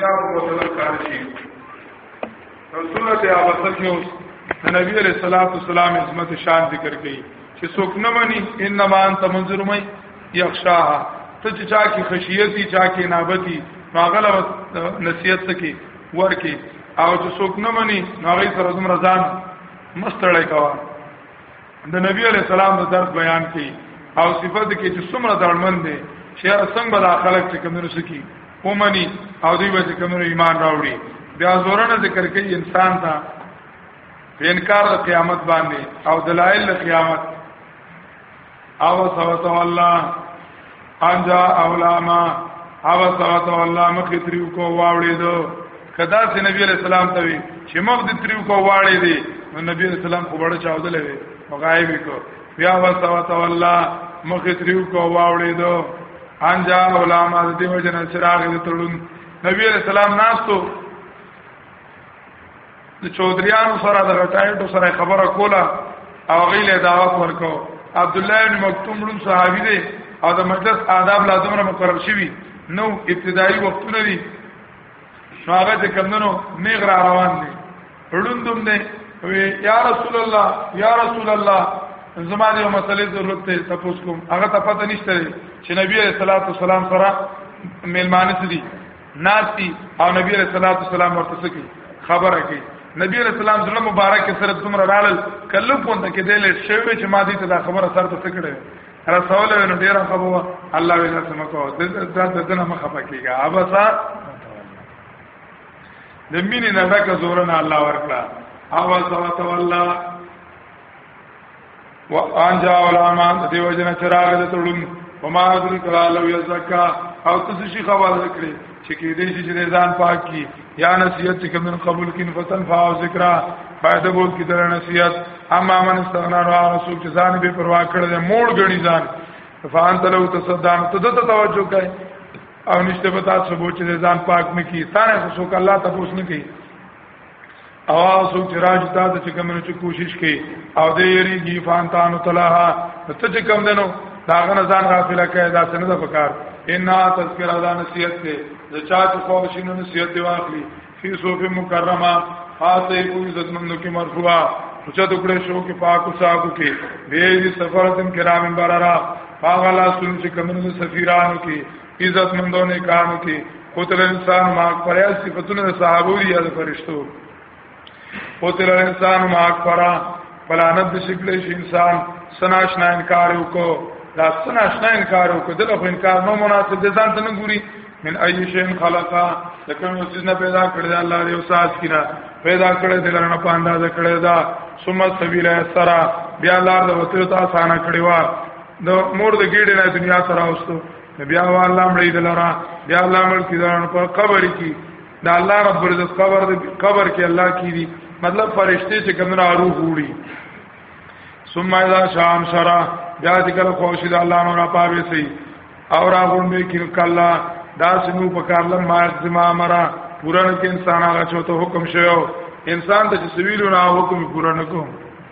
کتاب مطلب کار شي سورته عباسه کې اوس نبی عليه الصلاه والسلام عظمت شان ذکر کړي چې څوک نه مني انما انت منذر مې یخشاها ته چې چا کې خشیتی چا کې نابتی ماغله نصیحت سکی ورکی او چې څوک نه مني نو هغه سره زم رضان مستړی کوا د نبی علی السلام د درد بیان کړي او صفات کې چې څومره دړمن دي چې څنګه به داخله چې کمنو سکی اومني او دوی به چې کمنو ایمان راوړي بیا زورنه ذکر کوي انسان ته په انکار د قیامت باندې او دلایل د قیامت او سوته الله انجا اولاما هغه سره ته الله مخې تریو کو واوړې دو کدا چې نبی علیہ السلام ته وی چې مخ دې تریو کو واړې دي نو نبی علیہ السلام خو بڑا چاودلې وی غایب کو بیا وسو ته الله مخې تریو کو واوړې دو انجا اولاما د دې وجنه چراغ دې تړون نبی علیہ السلام ناستو د چودریانو سره د رټایټو سره خبره کوله او غیله دعوت ورکو عبد الله بن مکتوم لون صحابي دی او د مجلس آداب لا دومره مقرر شوی نو ابتدایي وختونه دي نو هغه چې کمندنو نیغ را روان دي پړوندوم دي وی یا رسول الله یا رسول الله زما دې مسلې ضرورت ته تاسو کوم هغه ته پته نشته چې نبی صلی الله علیه وسلم سره ملمانه دي ناستی او نبی علیہ الصلوۃ والسلام ورته سکی خبره کوي نبی علیہ السلام زړه مبارک سره څومره رالل کله پوند کې دل شوی چې ما دې ته دا خبره سره ته فکر رسول نو ډیره خبره الله وینا سمکو د دنه مخه پکېږي ابسا د مینې نه ډکه زورنه الله ورکړه اواز او تولا وان جا علماء د دیو جن چراغ د تړون وما ادري کلا لو یزکا او تاسو شي خبر کړی چې کې دې چې ځان پاک کی یا نصیحت چې کوم قبول کین فتن فاو ذکر فائدہ بول کی در نصیحت اما من استغنا را رسول چې ځان به پروا کړل موړ غنی ځان فان تلو تصدام ته ته توجه کوي او نشته پتا سبو چې ځان پاک نه کی ستانه خو څوک الله تاسو نه کوي او سو چې راج تا ته چې کوم چې کوشش کوي او دې یریږي فانتان تلها ته چې کوم دنو دا غن ځان غافل کړي دا څنګه د پکار ان تذکر ادا نصیحت ته د چا چې خو شنو نصیحت دی واخلي فی صوف مکرمه خاصه کوئی عزت مندو کې مرفوعه اوچا ټکړه شو کې پاکو صاحبو کې به دې سفارتن کرام برارا هغه لا سن چې کمنو سفیرانو کې عزت مندو نه کانو کې قتل انسان ما پریا صفاتونه صحابو دي یا فرشتو قتل انسان ما پرا پلانت شکل شي انسان سناشنا انکار وکړو دا سناشنا انکار وکړو دغه انکار نو مناسب دي ځان ته نه ګوري من ای شین خلقا لکه یو څه نه پیدا کړی دا الله یو ساز کینا پیدا کړی دی لرنه په اندازه کړی دا ثم سبیل سرا بیا لار د وته ته آسان کړی وا د مور د ګیډې نه دنیا ته راوستو بیا الله مړې دلرا بیا الله مړ کی دلرا په قبر کې دا الله رب عزت قبر د قبر کې الله کی دي مطلب فرشته چې کمنه روح وړي ثم اذا شام شرا بیا چې کله خوشی د الله نور پاوي سي او را غونډې کې کلا دا سنو په کارلم ما زما مرا پورن کې انسان هغه چوته حکم شوی انسان د سویلو نه حکم پورن کوم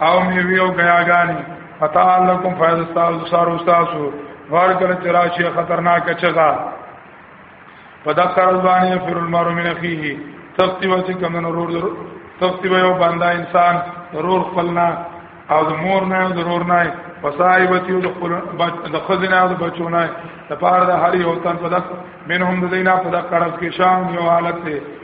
او میوی او غیاګانی فتا لکم فیض استاذ سار استاذ غار کله چراشی خطرناک چغا فذكر البانی فر المر من اخیه تختی و چې کمن ورور تختی و یو بندا انسان ضرور خپلنا او د مور نه ضرور نه وصایبتی د خپل د خزنه او د بچو نه د پاره د هر یو تن په دک منهم د دینا په دک قرض کې شام یو حالت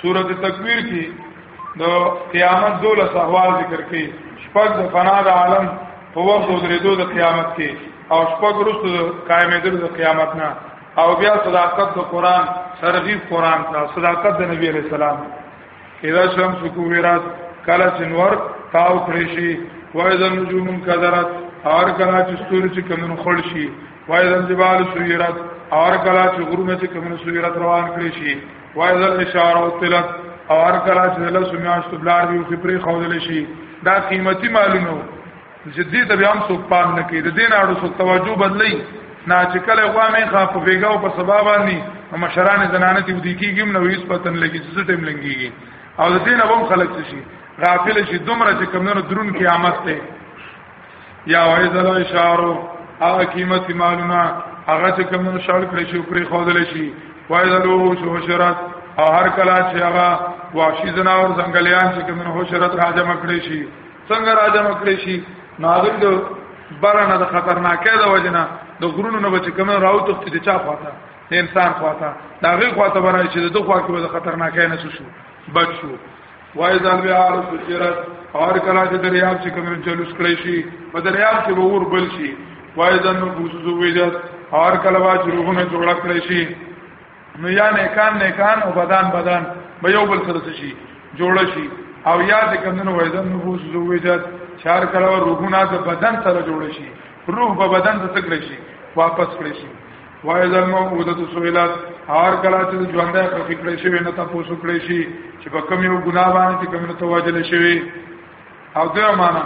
سورته تکویر کې د قیامت دوله احوال ذکر کړي شپږ د فنا د عالم په وخت د درېدو د قیامت کې او شپږ وروسته د قائمېدو د قیامت نه او بیا صداقت د قران ترغیب قران ته صداقت د نبی عليه السلام اذا شمس کویرات کله سنور تاو کړی شي وای د نجوم کذرت اور کله چې ستوري چې کمن خړ شي وای د جبال سویرت اور کله چې غرونه چې کمن سویرت روان کړی شي وایذ الاشاره او تلت او هر کله چې له سمیاش تبلار وی خو پرې خودل شي دا قیمتي مالونه چې دې ته بیا هم څوک پام نه کوي د دې نه اړو څوک توجه بدلی نه چې کله غوا مې خا په بیګا او په سبا باندې مشران زنانه تی ودی کیږي نو هیڅ پتن لګي چې ټیم لنګيږي او د دې نه هم خلک شي غافل شي دومره چې کمنو درون قیامت ته یا وایذ الاشارو هغه قیمت مالونه هغه چې کوم شړ کړی شي پرې خودل شي وایذ الوحوش حشرت او هر کله چې هغه واشي زناور ځنګلیان چې کوم حشرت راځم کړی شي څنګه راځم کړی شي ناغل د برنه د خطرناکه د وجنه د غرونو نه بچ کوم راو تخت چې چا خواته انسان خواته دا غي خواته برای چې د خوا کې د خطرناکه نه شو بچو وای ځان بیا عارف سیرت اور کلا چې دریاب چې کوم جلوس کړی شي په دریاب کې ور بل شي وای ځان نو بوزو ویجت اور کلا وا چې روحونه جوړ کړی شي نو یا نیکان نیکان او بدن بدن به یو بل سره شي جوړ شي او یا د کمنو وای ځان نو بوزو ویجت چار کلا روحونه د بدن سره جوړ شي روح په بدن ته تکړه شي واپس کړی شي وایذ الموعوده سویلات هر کله چې ژوند په فکر شي نه تاسو کړی شي چې په کوم یو ګناه باندې چې کوم توجل شي او دا معنا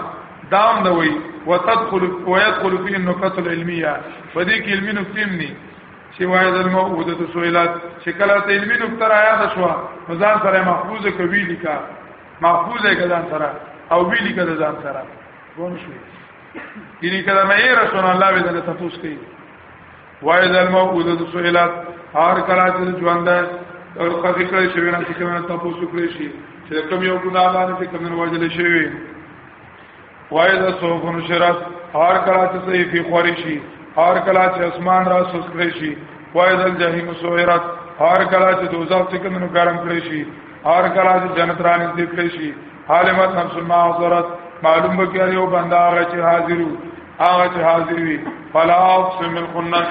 دام نه وي وتدخل ويدخل فيه النقط العلميه فدې کې علمي نقطې مني چې وایذ الموعوده سویلات چې کله ته علمي نقطه را یاد شو ځان سره محفوظ کوي لیکا محفوظ یې ځان سره او وی لیکا ځان سره ونه شو یعنی کله مې رسول الله به دې تاسو کوي وای ظلمو کو د سویلات هر کلا چې ژوند ده او خفي کړی شي نه چې کومه تاسو کړی شي چې کوم یو ګناه باندې چې کوم وجل شي وای د سوفن شرط هر کلا چې صحیح فی خوري شي هر کلا چې اسمان را سوس کړی شي وای د جهنم سویرات هر کلا چې دوزخ چې کوم ګرم کړی شي هر کلا چې جنت را نږدې کړی شي عالمت نفس ما حضرت معلوم بکیاری او بنده آغا چه حاضرو هغه چې حاضر وي فلا اقسم الخنس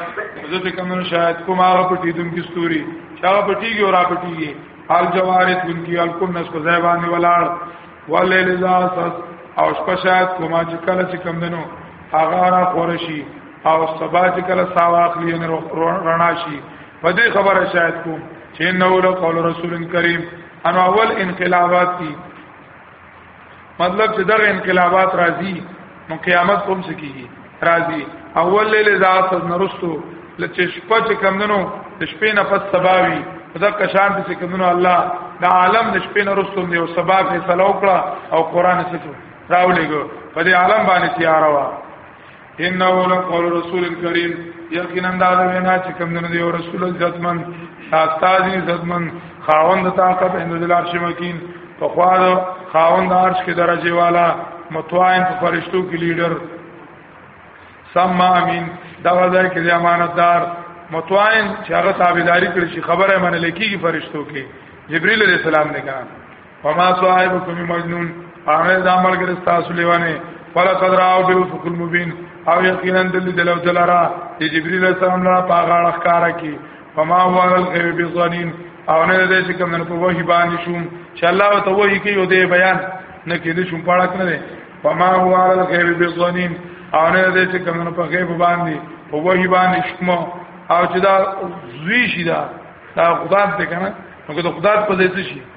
زه ته کوم شاید کوم هغه پټی دم کی ستوري چې هغه پټیږي او را پټیږي حال جوارت من کی الکنس په ځای باندې ولاړ ولل ذاس او شپه شاید کوم چې کله چې کم دنو هغه را خورشي او سبا چې کله ساواخلی نه رڼا شي په دې خبره شاید کوم چې نو له قول رسول کریم ان اول انقلابات کی مطلب چې دغه انقلابات راځي نو قیامت کوم څه کیږي راځي اول لیل ذات نرستو لچ شپه چې کمندنو د شپې نه پس سباوي دا کشان چې کمندنو الله د عالم د شپې نه رستو دی او سبا فیصله وکړه او قران څه راولېګو په دې عالم باندې تیار وا انه لقول رسول کریم یقینا دا د وینا چې کوم نه دی رسول عزتمن استاد عزتمن خاوند طاقت اند دلار شمکین په خوا خاوند عرش کې درجه والا متواین په فرشتو کې لیډر سم امین دا وځای کې د امانتدار متواین چې هغه تابعداري کړی شي خبره منل کیږي فرشتو کې جبرئیل علیہ السلام نے کہا فما صاحبكم مجنون هغه د عمل ګر تاسو لیوانه فلا قدر او په فوق المبين او یقینا دل دلو دلرا چې جبريل السلام لا پاغه اخکار کی فما هو الغيب بظنين او نه دې چې کوم نه په وحي باندې شوم چې الله ته وحي کوي او دې بیان نه کې دې شوم پاړک نه فما هو الغيب بظنين او نه دې چې کوم نه په غیب باندې په وحي باندې شوم او چې دا زوی شي دا دا خدای دې کنه نو که خدای په دې شي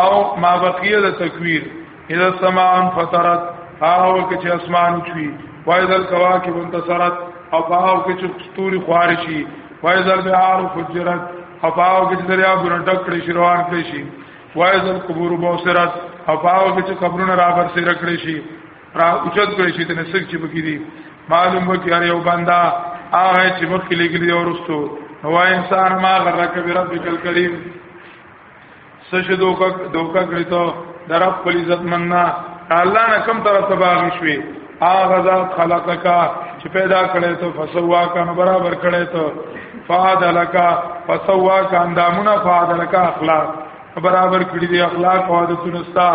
او ما بقیه د تکویر اذا السماء انفطرت هغه وخت چې اسمان چوي واذا الكواكب انتصرت او هغه وخت چې ستوري خوار شي واذا البحار فجرت او هغه وخت چې دریا ګور ډکړې شي روان کړي شي واذا القبور بوسرت او هغه وخت چې قبرونه رابر سي رکړي شي را اوچت کړي شي تنه سګ چې بګيري معلوم وکړي هر یو بندا هغه چې مخکې لګلي ورستو هو انسان ما غرک بربک الکریم سشه دوکا دوکا کړی ته در خپل عزت مننا الله نه کم طرف تباغ شوي هغه ذات خلقک چې پیدا کړی ته فسوا کا نو برابر کړی ته فاد لکا فسوا کا اندامونه فاد لکا اخلاق برابر کړی دی اخلاق او عادتونه ستا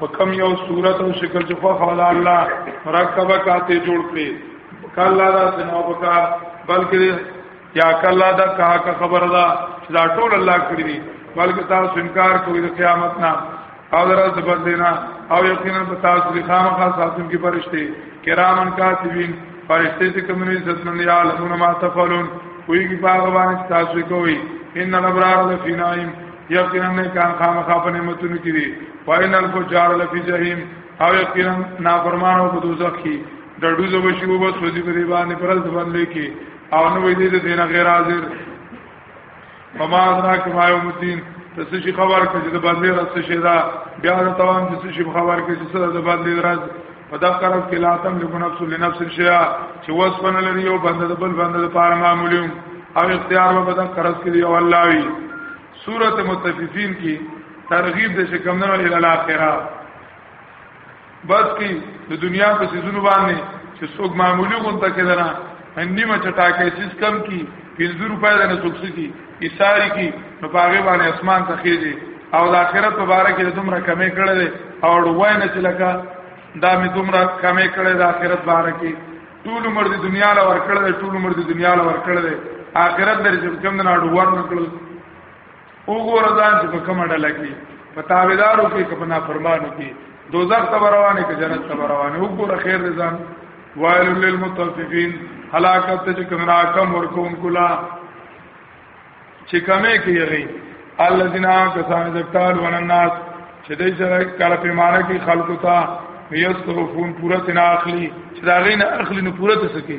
په کم یو صورت او شکل چې خو خلا الله مرکبه کاته جوړ کړی کله دا سنو بکار بلکې یا کله دا کا خبر ده چې دا ټول الله کړی دي بلکې تاسو انکار کوئ د قیامت نه او درځ بر دینا او یقینا په تاسو کې خامخا ساتون کې فرشتي کرامن کاتبین فرشتي چې کوم نه عزت مند یا لمون ما تفعلون کوئی کی باغ باندې تاسو کوي ان الابرار لفی نعیم یقینا نه کان خامخا په نعمتونو کې دي وان الفجار لفی جهنم او یقینا نافرمانو په دوزخ کې ډډوزه بشو بس ودی په دی باندې پرز باندې کې او نو وی دې دین غیر حاضر فما ادراک ما یوم الدین ته څه شي خبر کړي د بدلې راز څه شي دا بیا د توان د څه شي خبر کړي چې سره د بدلې راز په دا قرب کې لا تم له نفس له نفس شیا چې وسپنه لري یو بنده د بل بنده لپاره معمولی او اختیار به بدن قرض کړي او الله وی سورته متففین کې ترغیب د شکمنو الی الاخره بس کی د دنیا په سيزونو باندې چې څوک معمولی غونډه کېدنه نیمه چټاکې سیس کم کی 50 روپۍ د نسوک سکی ایثاری کی نو پاغه باندې اسمان ته خېږي او د آخرت مبارک د دومره کمې کړې ده او ډوای نه چې لکه دا می دومره کمې کړې د آخرت مبارک ټول عمر د دنیا له ور کړې ټول عمر د دنیا له ور کړې آخرت درې چې کم نه ډوور نه کړل وګوره دا چې په کومه ډله کې په تابعدارو کې په نافرمانو کې دوزخ ته روانه کې جنت ته روانه وګوره خیر دې ځان وایل للمطففین هلاکت چې کوم راکم ورکوم کلا چې کمه کې یغي الذين كسان ذکال ونناس چې دې سره کار په معنا کې خلقو ته یستغفون پورا تنا اخلي چې دا غینه اخلي نو پورا تسکي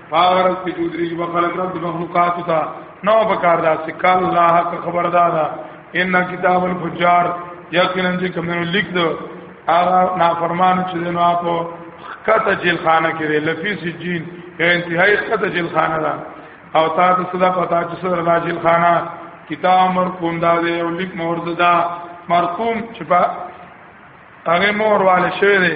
فارس کې چودري چې خلک رب د مخلوقات ته نو بکار دا چې کال الله حق خبردار ان کتاب الفجار یقینا چې کوم لیک دو هغه نافرمان چې نو اپ کته جیل خانه کې لفی سجین انتهایی کته جیل خانه ده او تا ته صدا پتا چې صدر راجل خانه کتاب مرقوم دا دی او لیک مورد دا مرقوم چې په هغه مور والے شوی دی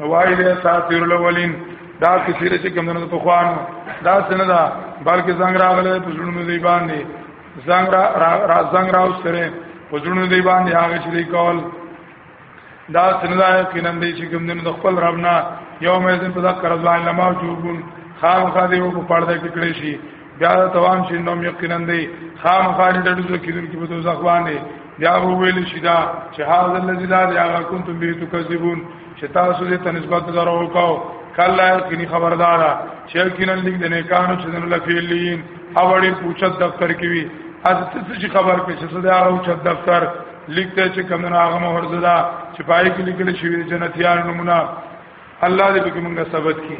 وای دې ساتیر الاولین دا کثیر چې کوم نه په خوانو دا څنګه دا بلکې څنګه راغله په ژوندو دی باندې څنګه را را څنګه راوستره په ژوندو دی باندې هغه چې دی کول دا څنګه یقینا دې چې کوم نه خپل ربنا یوم یذن په ذکر الله لما جوبون خام خادیو په پړده کې کړی شي بیا دا توان چې نوم یقینا دی خام خالي د دوزخ کې دن کې په دوزخ باندې بیا ویل شي دا چې هاذا الذی لا یاغ کنتم به تکذبون چې تاسو دې ته نسبت درو وکاو کله یقیني خبردار چې یقینا لیک د نیکانو چې دن لفیلین اوړې پوښت دفتر کې وی از څه خبر کې چې څه دا او چت دفتر لیکته چې کمنه هغه مهرزدا چې پای کې لیکل شوی جنتیان نمونه الله دې په موږ ثبت کړي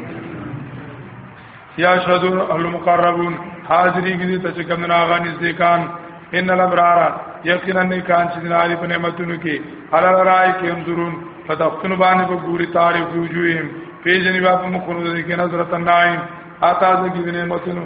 یا شهد المقربون حاضری کی ته چې کوم ناغه نږدې کان ان الابرار یقینا نه کان چې ناری په نعمتونو کې حلال راي کې انظرون فتحتن باندې په ګوري تعریف وجوههم پیجنې باب مخونو دې کې نظر تنایم آتا دې کې نعمتونو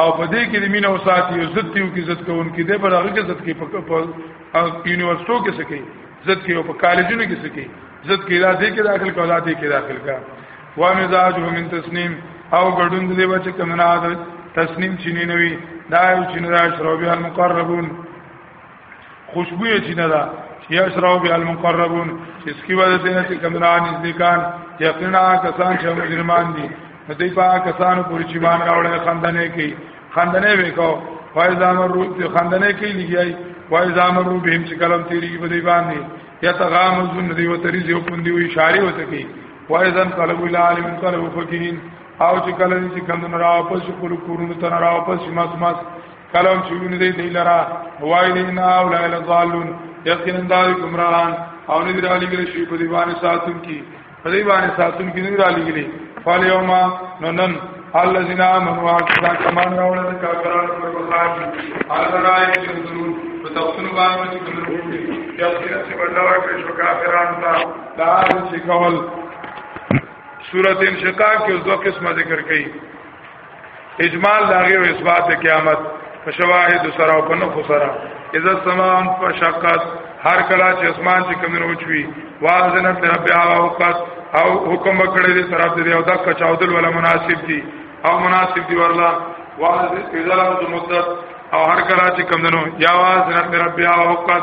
او په دې کې د مين او ساتي او عزت یو کې عزت کوونکې دی پر هغه کې عزت کې په یونیورسيټو کې سکے عزت کې او په کالجونو کې سکے عزت کې دا دې کې داخل کولا دې کې داخل کا و مزاج هم من تسنیم او ګډون دې بچ کمناد تسنیم چینه نوي دا یو چینه دا شروبیا المقربون خوشبو یې چې نه ده یشرو بیا المقربون اس کی وجہ سے نہ کمران نزدیکان یقینا کسان چې مجرمان دي دوی په کسان پورې چې مان راوړل خندنه کوي خندنه وکاو فایز امر روح ته خندنه کوي لګیای فایز امر روح به چې کلم تیری په دی باندې یا تغام زن دی و تری زیو پوندی وی شاری وته کوي فایز ان قلب العالم قلب فقین او چې کله چې کمن را واپس کول کورونو ته را واپس ماس ماس کلم چې ویني دی دی لرا وای دی نه او لا اله ظالون یقینا دار گمراهان او نه دی علی ګل شی په دی باندې ساتون کی په دی باندې ساتون کی نه دی علی ګل فال یوما ننن الذين امنوا وعملوا كما راول کافرون پر بخار هغه راي چې حضور په تفصیل باندې چې کوم یقینا چې بدلا ورکړي شو کافرانو ته دا چې کول سورۃ انشقاق کې دوه قسمه ذکر کړي اجمال داغه او اثبات قیامت په شواهد سره او په نخو سره اذا السماء فشقت هر کله چې اسمان چې کمنو وچوي واذنت لرب او قد او حکم وکړي دې طرف دې او دا کچاودل ولا مناسب دي او مناسب دي ورلا واذ اذا لم مدت او هر کله چې کمنو یا واذنت لرب او قد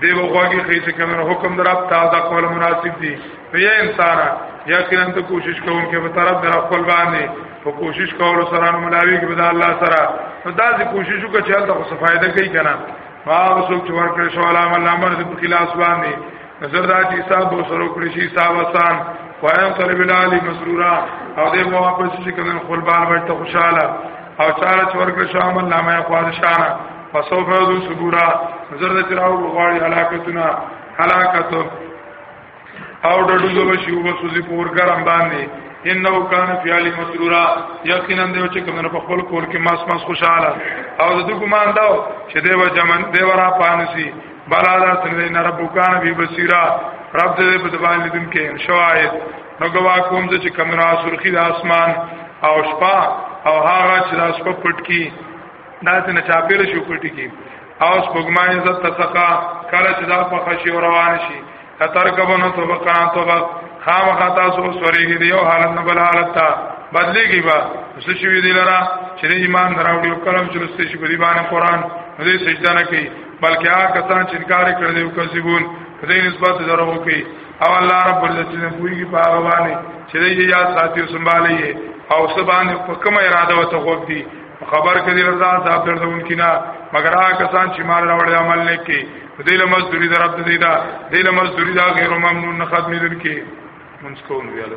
دی وغواږي خې چې کوم حکم دراب تا دا قول مناسب دی یا انسان یقینا ته کوشش کوم کې به طرف در خپل باندې په کوشش کولو سره نو ملاوي کې به الله سره نو دا چې کوشش وکړي چې الله خو فائدہ کوي کنه هغه څوک چې ورکړي شو علام الله مرز په خلاص باندې نظر دا چې حساب به سره کړی شي حساب آسان قائم طالب العالی مسرورا او دې مو واپس چې کوم خپل بار باندې خوشاله او چاره چې ورکړ شو عمل نامه یې خواده شانه فسوف یذو صبورا زرد چې راو غواړي هلاکتونه هلاکت او ډډو جو شی او سوزي پور ګرم باندې انه کان فی علی مسرورا یقینا دیو چې کومه په خپل کور کې ماس ماس خوشاله او د دې ګمان داو چې دیو جمن دیو را پانسی بلالا سنگین ربکان بی بصیرا رب دې په دبان لیدونکو شواهد نو گوا کوم چې کمرا سرخی د اسمان او شپه او هغه چې د شپه پټ کی دا چې نه چاپیر شو پټ کی او سپګما عزت تسقا کله چې دا په خشي روان شي تر کبنو توبقا توبه خامخا تاسو سوريږي دی او حالت نه بل حالت ته بدلېږي با څه شي دی لرا چې ایمان دراوړي او کلم چې رسته شي په دی باندې قران دې سجده نه کوي بلکې هغه کسان چې انکار کړي او کذبون دې نسبت درو کوي او الله رب العزت نه کوي په هغه باندې چې دې یا ساتي او سنبالي او سبانه په کوم اراده وته خوب دي خبر کړي رضا صاحب درځون کینا مگر هغه کسان چې مال راوړل عمل نه کوي دې له مزدوري در رب دې دا دې له مزدوري دا غیر ممنون نه ختمې دن کې مونږ کوو ویاله